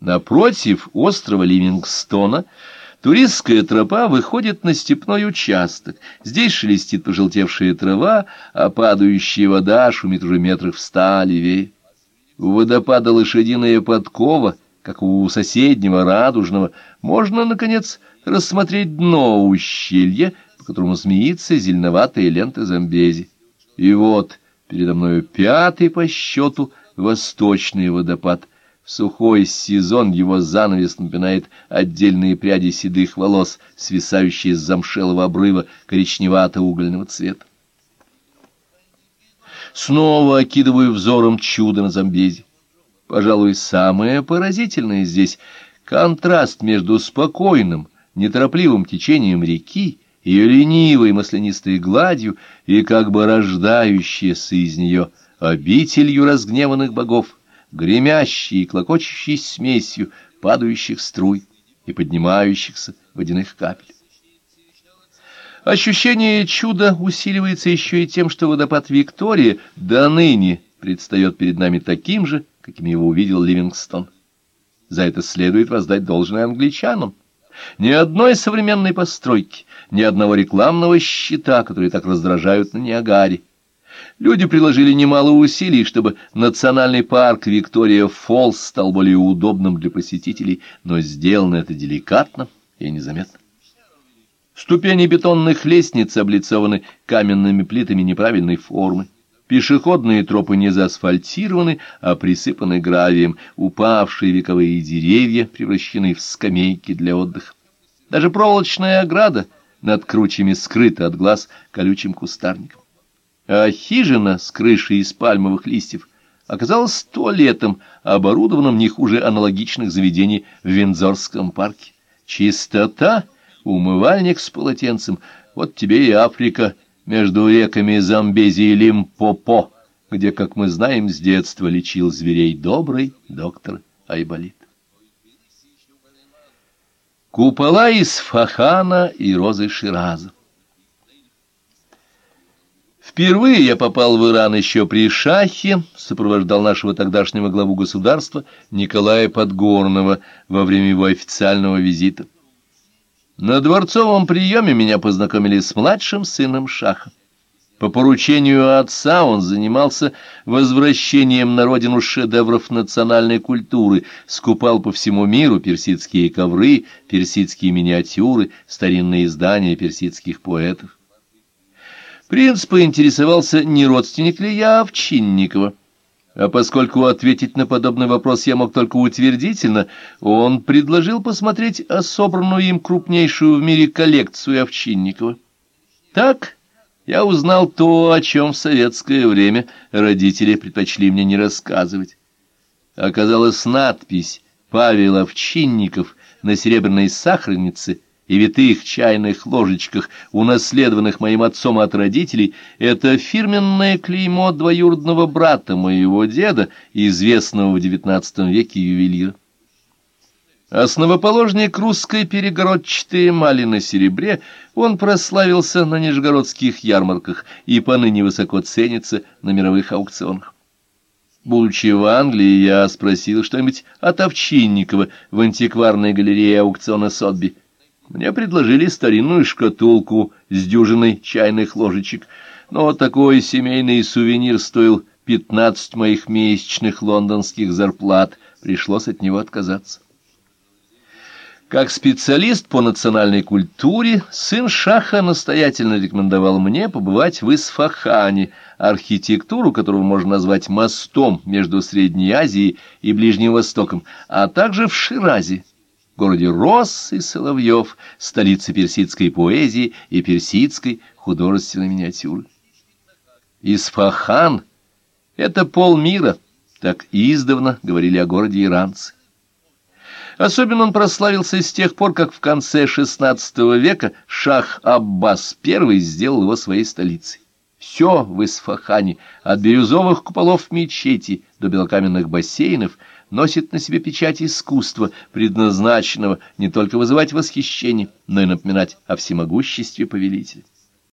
Напротив острова Ливингстона туристская тропа выходит на степной участок. Здесь шелестит пожелтевшая трава, а падающая вода шумит уже метров в ста левее. У водопада лошадиная подкова, как у соседнего радужного, можно, наконец, рассмотреть дно ущелья, по которому змеится зеленоватая лента Замбези. И вот передо мною пятый по счету восточный водопад — в сухой сезон его занавес напоминает отдельные пряди седых волос, свисающие с замшелого обрыва коричневато-угольного цвета. Снова окидываю взором чудо на Замбезе. Пожалуй, самое поразительное здесь — контраст между спокойным, неторопливым течением реки, ее ленивой маслянистой гладью и как бы рождающейся из нее обителью разгневанных богов, гремящей и клокочущей смесью падающих струй и поднимающихся водяных капель. Ощущение чуда усиливается еще и тем, что водопад Виктория до ныне предстает перед нами таким же, каким его увидел Ливингстон. За это следует воздать должное англичанам. Ни одной современной постройки, ни одного рекламного щита, которые так раздражают на Ниагаре. Люди приложили немало усилий, чтобы национальный парк Виктория-Фоллс стал более удобным для посетителей, но сделано это деликатно и незаметно. Ступени бетонных лестниц облицованы каменными плитами неправильной формы. Пешеходные тропы не заасфальтированы, а присыпаны гравием. Упавшие вековые деревья превращены в скамейки для отдыха. Даже проволочная ограда над кручами скрыта от глаз колючим кустарником а хижина с крышей из пальмовых листьев оказалась туалетом, оборудованным не хуже аналогичных заведений в Виндзорском парке. Чистота, умывальник с полотенцем, вот тебе и Африка между реками Замбези и Лимпопо, где, как мы знаем, с детства лечил зверей добрый доктор Айболит. Купола из Фахана и розы Шираза. Впервые я попал в Иран еще при Шахе, сопровождал нашего тогдашнего главу государства Николая Подгорного во время его официального визита. На дворцовом приеме меня познакомили с младшим сыном Шаха. По поручению отца он занимался возвращением на родину шедевров национальной культуры, скупал по всему миру персидские ковры, персидские миниатюры, старинные издания персидских поэтов. Принц поинтересовался, не родственник ли я Овчинникова. А поскольку ответить на подобный вопрос я мог только утвердительно, он предложил посмотреть собранную им крупнейшую в мире коллекцию Овчинникова. Так я узнал то, о чем в советское время родители предпочли мне не рассказывать. Оказалась надпись «Павел Овчинников» на серебряной сахарнице — и витых чайных ложечках, унаследованных моим отцом от родителей, это фирменное клеймо двоюродного брата моего деда, известного в XIX веке ювелира. Основоположник русской перегородчатой эмали на серебре, он прославился на нижегородских ярмарках и поныне высоко ценится на мировых аукционах. Будучи в Англии, я спросил что-нибудь от Овчинникова в антикварной галерее аукциона Сотби. Мне предложили старинную шкатулку с дюжиной чайных ложечек, но такой семейный сувенир стоил пятнадцать моих месячных лондонских зарплат, пришлось от него отказаться. Как специалист по национальной культуре, сын Шаха настоятельно рекомендовал мне побывать в Исфахане, архитектуру которого можно назвать мостом между Средней Азией и Ближним Востоком, а также в Ширазе, городе роз и соловьев, столице персидской поэзии и персидской художественной миниатюры. Исфахан — это полмира, так издавна говорили о городе иранцы. Особенно он прославился с тех пор, как в конце XVI века шах Аббас I сделал его своей столицей. Все в Исфахане, от бирюзовых куполов мечети до белокаменных бассейнов — носит на себе печать искусства, предназначенного не только вызывать восхищение, но и напоминать о всемогуществе повелителя.